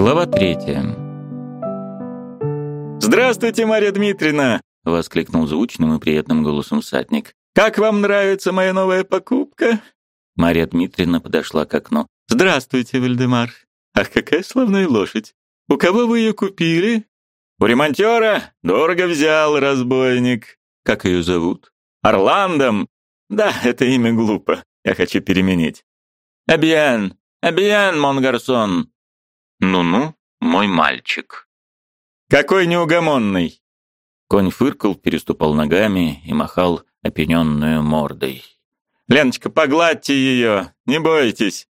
Глава третья. «Здравствуйте, Марья Дмитриевна!» — воскликнул звучным и приятным голосом всадник. «Как вам нравится моя новая покупка?» Марья Дмитриевна подошла к окну. «Здравствуйте, Вальдемар! Ах, какая славная лошадь! У кого вы ее купили?» «У ремонтера! Дорого взял, разбойник!» «Как ее зовут?» «Орландом!» «Да, это имя глупо. Я хочу переменить». «Абьян! Абьян, Монгарсон!» «Ну-ну, мой мальчик». «Какой неугомонный!» Конь фыркал, переступал ногами и махал опененную мордой. «Леночка, погладьте ее, не бойтесь!»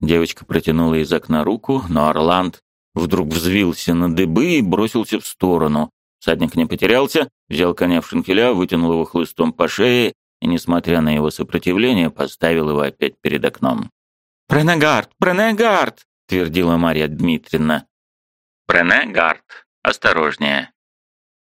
Девочка протянула из окна руку, но Орланд вдруг взвился на дыбы и бросился в сторону. Всадник не потерялся, взял коня в шинкеля, вытянул его хлыстом по шее и, несмотря на его сопротивление, поставил его опять перед окном. «Пренегард! Пренегард!» — твердила Марья Дмитриевна. «Пренегард, осторожнее».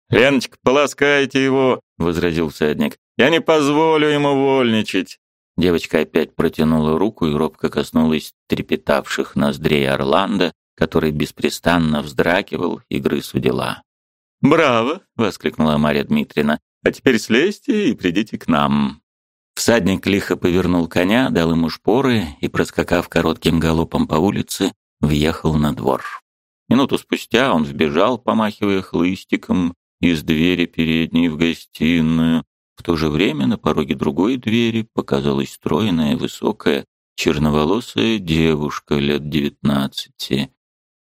«Леночка, полоскайте его», — возразил всадник. «Я не позволю ему вольничать». Девочка опять протянула руку и робко коснулась трепетавших ноздрей Орландо, который беспрестанно вздракивал и грыз у дела. «Браво!» — воскликнула Марья Дмитриевна. «А теперь слезьте и придите к нам». Всадник лихо повернул коня, дал ему шпоры и, проскакав коротким галопом по улице, въехал на двор. Минуту спустя он вбежал, помахивая хлыстиком, из двери передней в гостиную. В то же время на пороге другой двери показалась стройная, высокая, черноволосая девушка лет девятнадцати,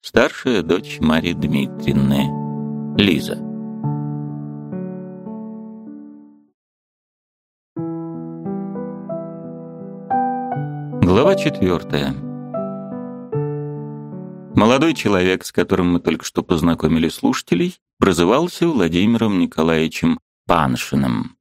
старшая дочь Марии Дмитриевны, Лиза. Глава четвертая. Молодой человек, с которым мы только что познакомили слушателей, прозывался Владимиром Николаевичем Паншиным.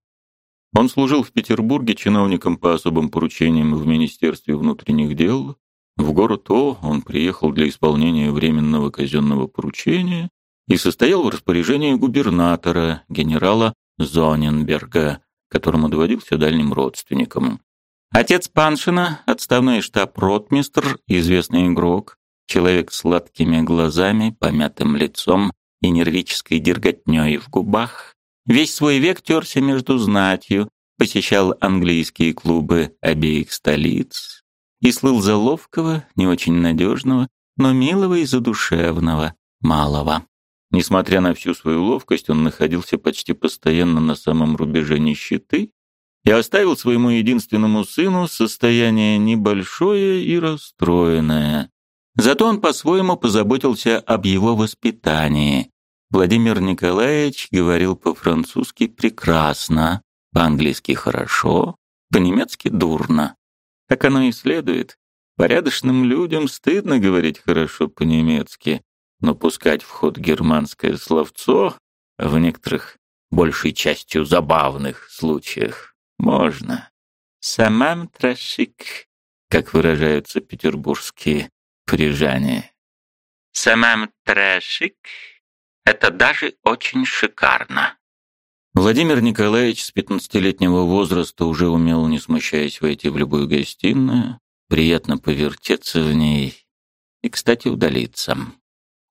Он служил в Петербурге чиновником по особым поручениям в Министерстве внутренних дел. В город О он приехал для исполнения временного казенного поручения и состоял в распоряжении губернатора, генерала Зоненберга, которому доводился дальним родственником. Отец Паншина, отставной штаб-ротмистр, известный игрок, человек с сладкими глазами, помятым лицом и нервической дерготней в губах, весь свой век терся между знатью, посещал английские клубы обеих столиц и слыл за ловкого, не очень надежного, но милого и задушевного, малого. Несмотря на всю свою ловкость, он находился почти постоянно на самом рубеже нищеты и оставил своему единственному сыну состояние небольшое и расстроенное. Зато он по-своему позаботился об его воспитании. Владимир Николаевич говорил по-французски прекрасно, по-английски хорошо, по-немецки дурно. Как оно и следует, порядочным людям стыдно говорить хорошо по-немецки, но пускать в ход германское словцо в некоторых, большей частью забавных случаях можно. Самам трошик, как выражаются петербургские парижане. Самам трошик — это даже очень шикарно. Владимир Николаевич с пятнадцатилетнего возраста уже умел, не смущаясь, войти в любую гостиную, приятно повертеться в ней и, кстати, удалиться.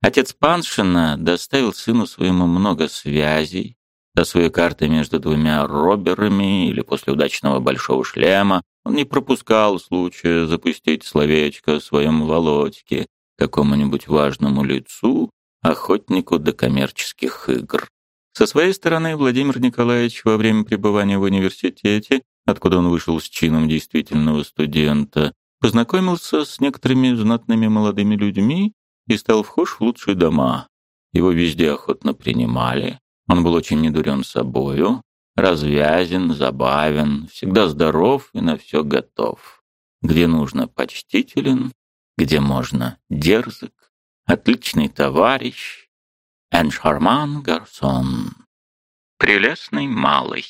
Отец Паншина доставил сыну своему много связей, до своей карты между двумя роберами или после удачного большого шлема он не пропускал случая запустить словечко своем Володьке, какому-нибудь важному лицу, охотнику до коммерческих игр. Со своей стороны Владимир Николаевич во время пребывания в университете, откуда он вышел с чином действительного студента, познакомился с некоторыми знатными молодыми людьми и стал вхож в лучшие дома. Его везде охотно принимали, он был очень недурен собою, развязен, забавен, всегда здоров и на все готов. Где нужно почтителен, где можно дерзок, отличный товарищ, эншарман гарсон. Прелестный малый.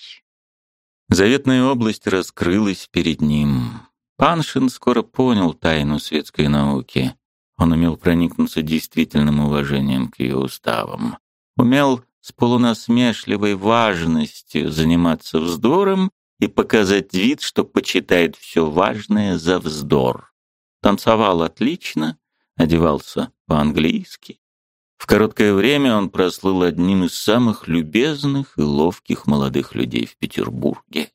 Заветная область раскрылась перед ним. Паншин скоро понял тайну светской науки. Он умел проникнуться действительным уважением к ее уставам. Умел с полунасмешливой важностью заниматься вздором и показать вид, что почитает все важное за вздор. Танцевал отлично, одевался по-английски. В короткое время он прослыл одним из самых любезных и ловких молодых людей в Петербурге.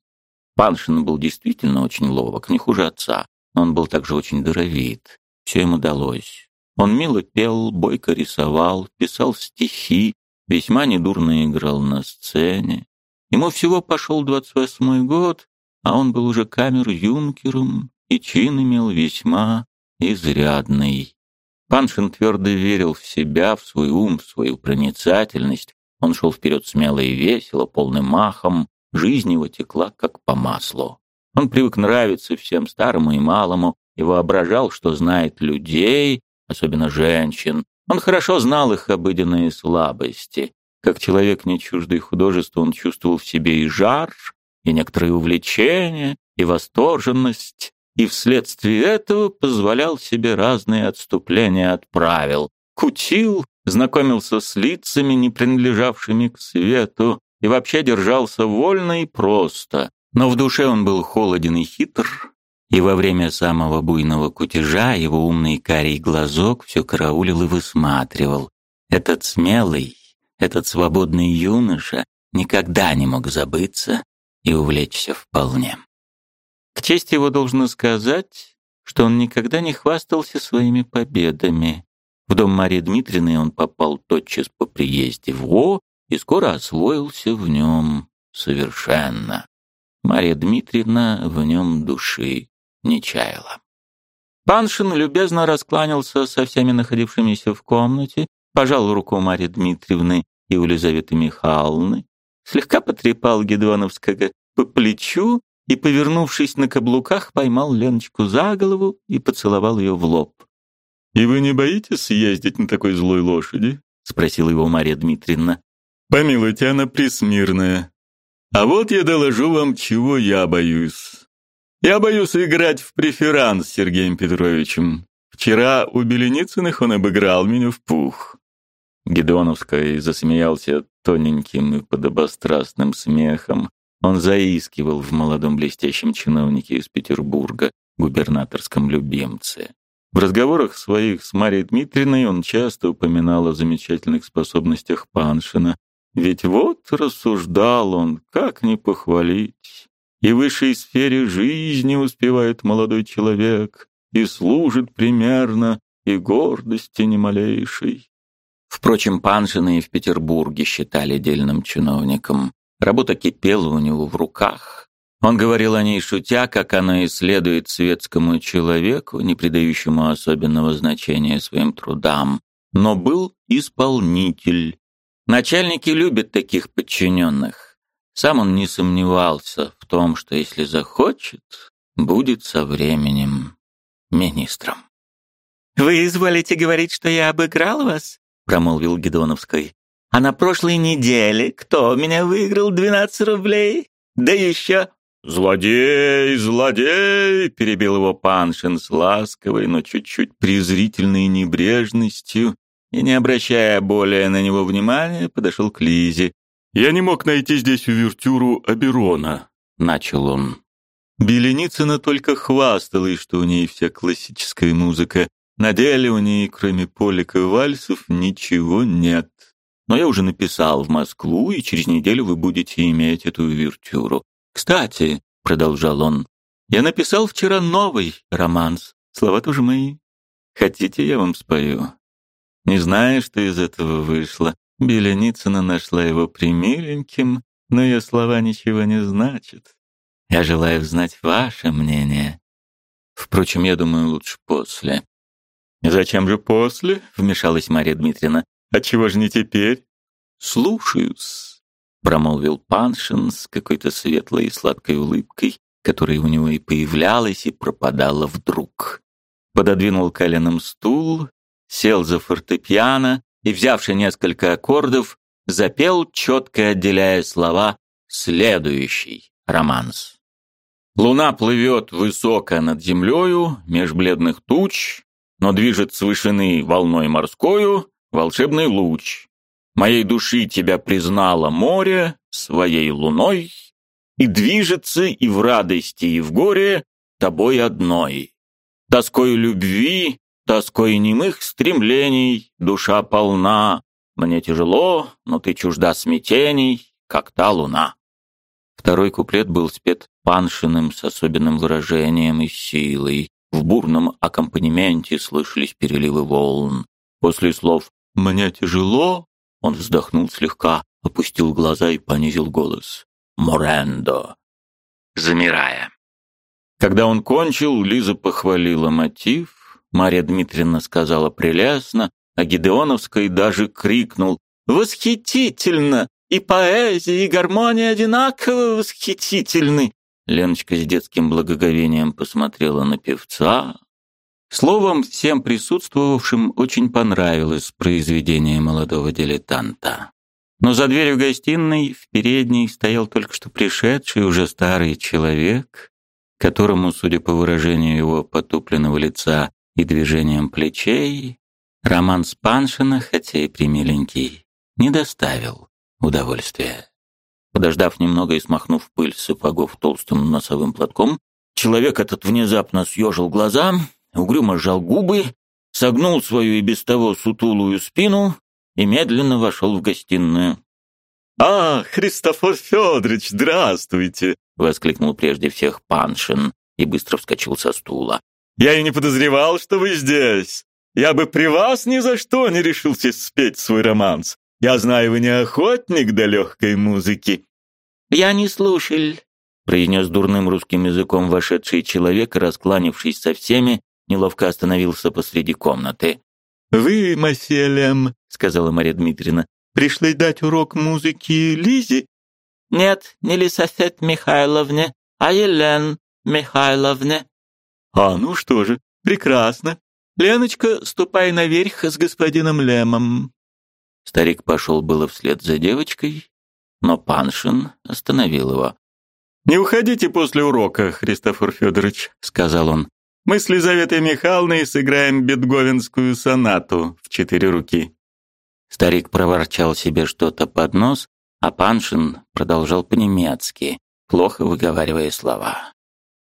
Паншин был действительно очень ловок, не хуже отца, но он был также очень даровит. Все ему удалось. Он мило пел, бойко рисовал, писал стихи, весьма недурно играл на сцене. Ему всего пошел двадцать восьмой год, а он был уже камер-юнкером и чин имел весьма изрядный. Паншин твердо верил в себя, в свой ум, в свою проницательность. Он шел вперед смело и весело, полным махом. Жизнь его текла как по маслу. Он привык нравиться всем старому и малому и воображал, что знает людей, особенно женщин. Он хорошо знал их обыденные слабости. Как человек не чуждый художеству, он чувствовал в себе и жар, и некоторые увлечения, и восторженность, и вследствие этого позволял себе разные отступления от правил. Кутил, знакомился с лицами, не принадлежавшими к свету, и вообще держался вольно и просто. Но в душе он был холоден и хитр, и во время самого буйного кутежа его умный карий глазок все караулил и высматривал. Этот смелый, этот свободный юноша никогда не мог забыться и увлечься вполне. К чести его должно сказать, что он никогда не хвастался своими победами. В дом Марии Дмитриевны он попал тотчас по приезде в О и скоро освоился в нем совершенно. Мария Дмитриевна в нем души не чаяла. Паншин любезно раскланялся со всеми находившимися в комнате, пожал руку Марии Дмитриевны и у Елизаветы Михайловны, слегка потрепал Гедоновского по плечу и, повернувшись на каблуках, поймал Леночку за голову и поцеловал ее в лоб. «И вы не боитесь ездить на такой злой лошади?» — спросила его Мария Дмитриевна. «Помилуйте, она присмирная. А вот я доложу вам, чего я боюсь. Я боюсь играть в преферанс с Сергеем Петровичем. Вчера у Беленицыных он обыграл меня в пух». Гедоновский засмеялся тоненьким и подобострастным смехом, он заискивал в молодом блестящем чиновнике из Петербурга, губернаторском любимце. В разговорах своих с Марией Дмитриевной он часто упоминал о замечательных способностях Паншина. Ведь вот, рассуждал он, как не похвалить. И высшей сфере жизни успевает молодой человек, и служит примерно, и гордости не малейшей. Впрочем, Паншина и в Петербурге считали дельным чиновником. Работа кипела у него в руках. Он говорил о ней шутя, как она исследует светскому человеку, не придающему особенного значения своим трудам. Но был исполнитель. Начальники любят таких подчиненных. Сам он не сомневался в том, что если захочет, будет со временем министром. «Вы изволите говорить, что я обыграл вас?» — промолвил Гедоновский. А на прошлой неделе кто меня выиграл 12 рублей? Да еще...» «Злодей, злодей!» — перебил его Паншин с ласковой, но чуть-чуть презрительной небрежностью и, не обращая более на него внимания, подошел к Лизе. «Я не мог найти здесь увертюру Аберона», — начал он. Беленицына только хвасталась, что у ней вся классическая музыка. На деле у ней, кроме полика и вальсов, ничего нет но я уже написал в Москву, и через неделю вы будете иметь эту увертюру. Кстати, — продолжал он, — я написал вчера новый романс. Слова тоже мои. Хотите, я вам спою? Не знаю, что из этого вышло. Беленицына нашла его примиленьким, но ее слова ничего не значат. Я желаю знать ваше мнение. Впрочем, я думаю, лучше после. «Зачем же после?» — вмешалась Мария Дмитриевна. Отчего же не теперь? Слушаюсь, промолвил Паншин с какой-то светлой и сладкой улыбкой, которая у него и появлялась, и пропадала вдруг. Пододвинул коленом стул, сел за фортепиано и, взявши несколько аккордов, запел, четко отделяя слова «следующий романс». Луна плывет высоко над землею, меж бледных туч, но движет с вышины волной морскою, волшебный луч. Моей души тебя признало море своей луной, и движется и в радости, и в горе тобой одной. Тоскою любви, тоской немых стремлений, душа полна. Мне тяжело, но ты чужда смятений, как та луна. Второй куплет был спет Паншиным с особенным выражением и силой. В бурном аккомпанементе слышались переливы волн. После слов «мне тяжело» он вздохнул слегка, опустил глаза и понизил голос. «Морендо!» Замирая. Когда он кончил, Лиза похвалила мотив, Марья Дмитриевна сказала прелестно, а Гидеоновский даже крикнул «Восхитительно! И поэзия, и гармония одинаково восхитительны!» Леночка с детским благоговением посмотрела на певца. Словом, всем присутствовавшим очень понравилось произведение молодого дилетанта. Но за дверью гостиной в передней стоял только что пришедший уже старый человек, которому, судя по выражению его потупленного лица и движениям плечей, роман Спаншина, хотя и примиленький, не доставил удовольствия. Подождав немного и смахнув пыль с сапогов толстым носовым платком, человек этот внезапно съежил глаза, угрюмо сжал губы, согнул свою и без того сутулую спину и медленно вошел в гостиную. «А, Христофор Федорович, здравствуйте!» — воскликнул прежде всех Паншин и быстро вскочил со стула. «Я и не подозревал, что вы здесь. Я бы при вас ни за что не решился спеть свой романс. Я знаю, вы не охотник до легкой музыки». «Я не слушатель», — произнес дурным русским языком вошедший человек, раскланившись со всеми, неловко остановился посреди комнаты. «Вы, Маселем», — сказала Мария Дмитриевна, — «пришли дать урок музыки Лизе?» «Нет, не Лисофет Михайловне, а Елен Михайловне». «А, ну что же, прекрасно. Леночка, ступай наверх с господином Лемом». Старик пошел было вслед за девочкой, но Паншин остановил его. «Не уходите после урока, Христофор Федорович», — сказал он. «Мы с Лизаветой Михайловной сыграем бетговенскую сонату в четыре руки». Старик проворчал себе что-то под нос, а Паншин продолжал по-немецки, плохо выговаривая слова.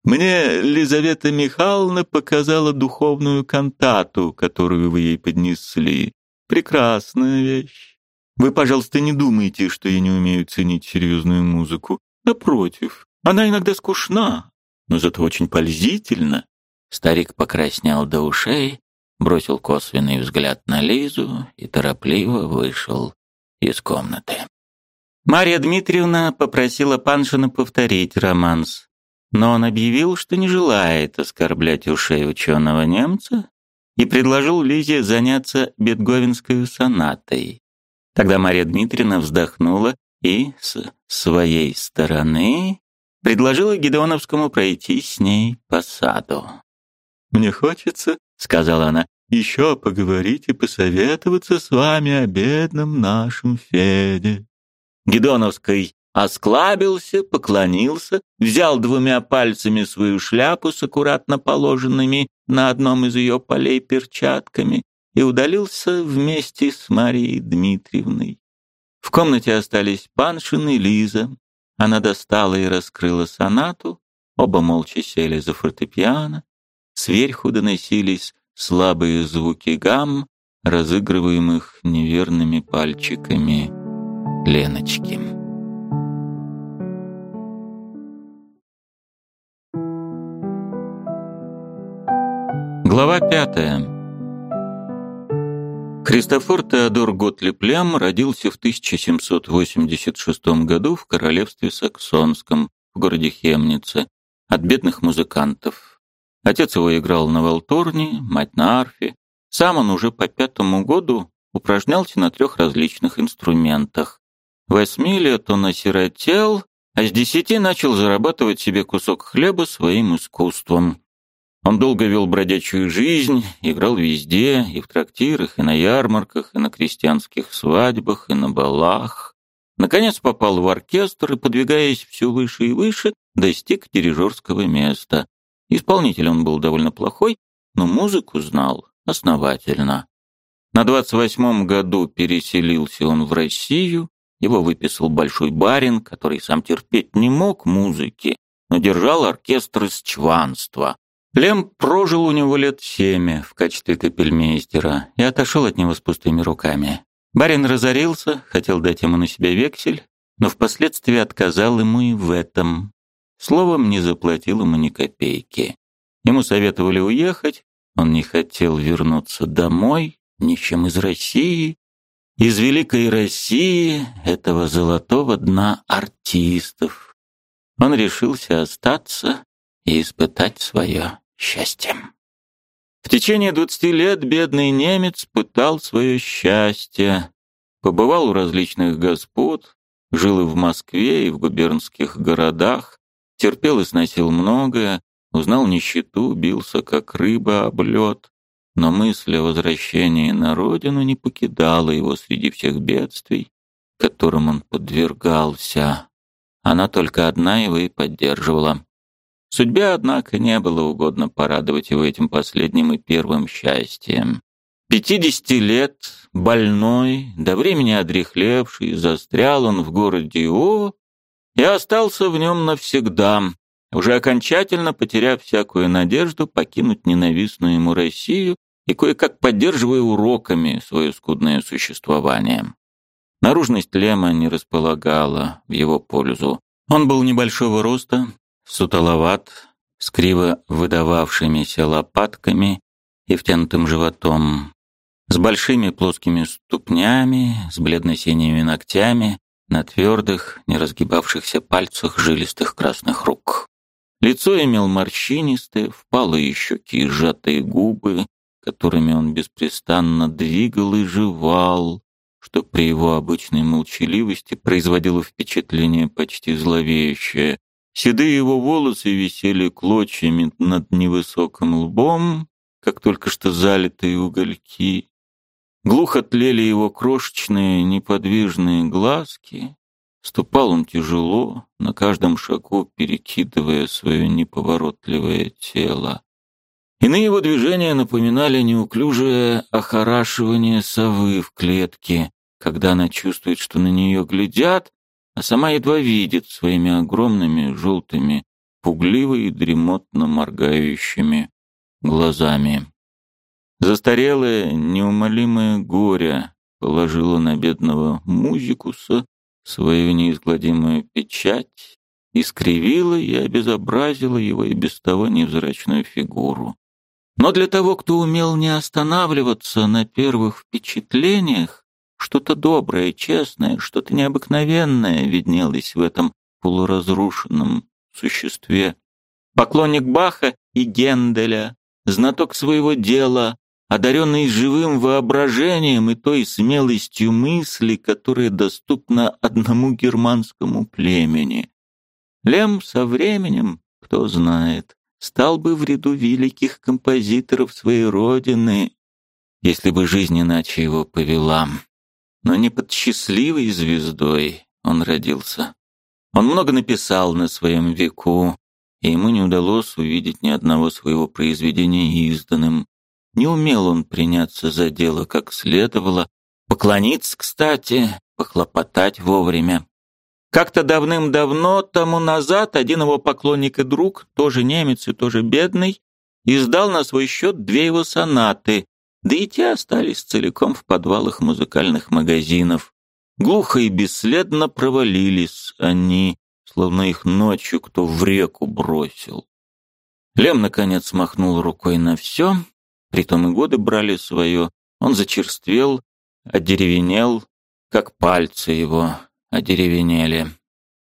«Мне Лизавета Михайловна показала духовную кантату, которую вы ей поднесли. Прекрасная вещь. Вы, пожалуйста, не думайте, что я не умею ценить серьезную музыку. Напротив, она иногда скучна, но зато очень пользительна. Старик покраснел до ушей, бросил косвенный взгляд на Лизу и торопливо вышел из комнаты. Марья Дмитриевна попросила Паншина повторить романс, но он объявил, что не желает оскорблять ушей ученого немца и предложил Лизе заняться бетговенской сонатой. Тогда Мария Дмитриевна вздохнула и с своей стороны предложила Гедеоновскому пройти с ней по саду. «Мне хочется, — сказала она, — еще поговорить и посоветоваться с вами о бедном нашем Феде». Гедеоновский осклабился, поклонился, взял двумя пальцами свою шляпу с аккуратно положенными на одном из ее полей перчатками и удалился вместе с Марией Дмитриевной. В комнате остались Паншин и Лиза. Она достала и раскрыла сонату, оба молча сели за фортепиано. Сверху доносились слабые звуки гамм, разыгрываемых неверными пальчиками Леночки. Глава пятая. Христофор Теодор Готлиб Лям родился в 1786 году в королевстве Саксонском, в городе Хемнице, от бедных музыкантов. Отец его играл на валторне, мать на арфе. Сам он уже по пятому году упражнялся на трех различных инструментах. Восьми лет он осиротел, а с десяти начал зарабатывать себе кусок хлеба своим искусством. Он долго вел бродячую жизнь, играл везде, и в трактирах, и на ярмарках, и на крестьянских свадьбах, и на балах. Наконец попал в оркестр и, подвигаясь все выше и выше, достиг дирижерского места. Исполнитель он был довольно плохой, но музыку знал основательно. На 28-м году переселился он в Россию, его выписал большой барин, который сам терпеть не мог музыки, но держал оркестр из чванства. Лем прожил у него лет семь в качестве капельмейстера и отошел от него с пустыми руками. Барин разорился, хотел дать ему на себя вексель, но впоследствии отказал ему и в этом. Словом, не заплатил ему ни копейки. Ему советовали уехать, он не хотел вернуться домой, ничем из России, из великой России, этого золотого дна артистов. Он решился остаться и испытать свое счастье. В течение двадцати лет бедный немец пытал свое счастье, побывал у различных господ, жил и в Москве, и в губернских городах, терпел и сносил многое, узнал нищету, бился как рыба об лед, но мысль о возвращении на родину не покидала его среди всех бедствий, которым он подвергался. Она только одна его и поддерживала. Судьбе, однако, не было угодно порадовать его этим последним и первым счастьем. Пятидесяти лет, больной, до времени одрехлевший, застрял он в городе О и остался в нем навсегда, уже окончательно потеряв всякую надежду покинуть ненавистную ему Россию и кое-как поддерживая уроками свое скудное существование. Наружность Лема не располагала в его пользу. Он был небольшого роста, сутоловат, с криво выдававшимися лопатками и втянутым животом, с большими плоскими ступнями, с бледно-синими ногтями, на твердых, не разгибавшихся пальцах жилистых красных рук. Лицо имел морщинистое, впалые щеки и сжатые губы, которыми он беспрестанно двигал и жевал, что при его обычной молчаливости производило впечатление почти зловещее, Седые его волосы висели клочьями над невысоким лбом, как только что залитые угольки. Глухо тлели его крошечные неподвижные глазки. Ступал он тяжело, на каждом шагу перекидывая свое неповоротливое тело. Иные его движения напоминали неуклюжее охорашивание совы в клетке, когда она чувствует, что на нее глядят, а сама едва видит своими огромными желтыми, пугливо и дремотно моргающими глазами. Застарелое, неумолимое горе положило на бедного музикуса свою неизгладимую печать, искривило и обезобразило его и без того невзрачную фигуру. Но для того, кто умел не останавливаться на первых впечатлениях, что-то доброе, честное, что-то необыкновенное виднелось в этом полуразрушенном существе. Поклонник Баха и Генделя, знаток своего дела, одаренный живым воображением и той смелостью мысли, которая доступна одному германскому племени. Лем со временем, кто знает, стал бы в ряду великих композиторов своей родины, если бы жизнь иначе его повела. Но не под счастливой звездой он родился. Он много написал на своем веку, и ему не удалось увидеть ни одного своего произведения изданным. Не умел он приняться за дело как следовало, поклониться, кстати, похлопотать вовремя. Как-то давным-давно тому назад один его поклонник и друг, тоже немец и тоже бедный, издал на свой счет две его сонаты, да и те остались целиком в подвалах музыкальных магазинов. Глухо и бесследно провалились они, словно их ночью кто в реку бросил. Лем, наконец, махнул рукой на все, притом и годы брали свое. Он зачерствел, одеревенел, как пальцы его одеревенели.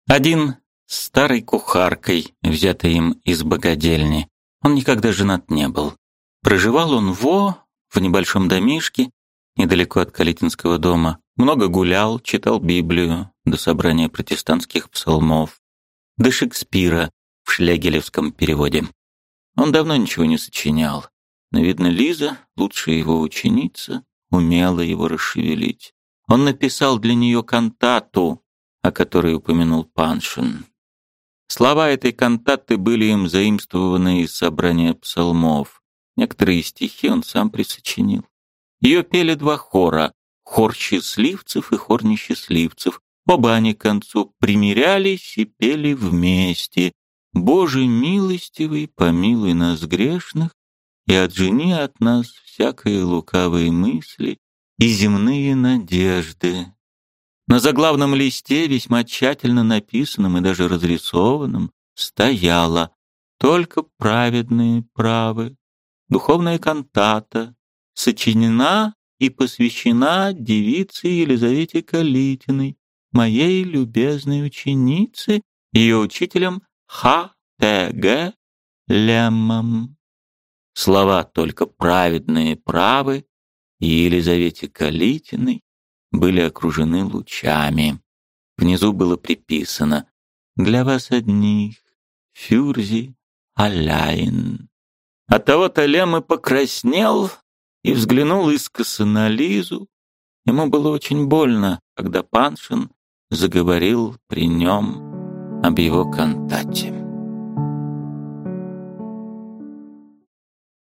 Один с старой кухаркой, взятой им из богадельни. Он никогда женат не был. Проживал он во в небольшом домишке, недалеко от Калитинского дома, много гулял, читал Библию до собрания протестантских псалмов, до Шекспира в шлягелевском переводе. Он давно ничего не сочинял, но, видно, Лиза, лучшая его ученица, умела его расшевелить. Он написал для нее кантату, о которой упомянул Паншин. Слова этой кантаты были им заимствованы из собрания псалмов. Некоторые стихи он сам присочинил. Ее пели два хора — хор счастливцев и хор несчастливцев. Оба они к концу примирялись и пели вместе. «Боже милостивый, помилуй нас грешных, и отжени от нас всякие лукавые мысли и земные надежды». На заглавном листе, весьма тщательно написанном и даже разрисованном, стояло «Только праведные правы». Духовная кантата сочинена и посвящена девице Елизавете Калитиной, моей любезной ученице, ее учителем Х. Т. Г. Леммом. Слова «только праведные правы» и Елизавете Калитиной были окружены лучами. Внизу было приписано «Для вас одних, Фюрзи Аляин». Оттого-то Лем и покраснел и взглянул искоса на Лизу. Ему было очень больно, когда Паншин заговорил при нем об его кантате.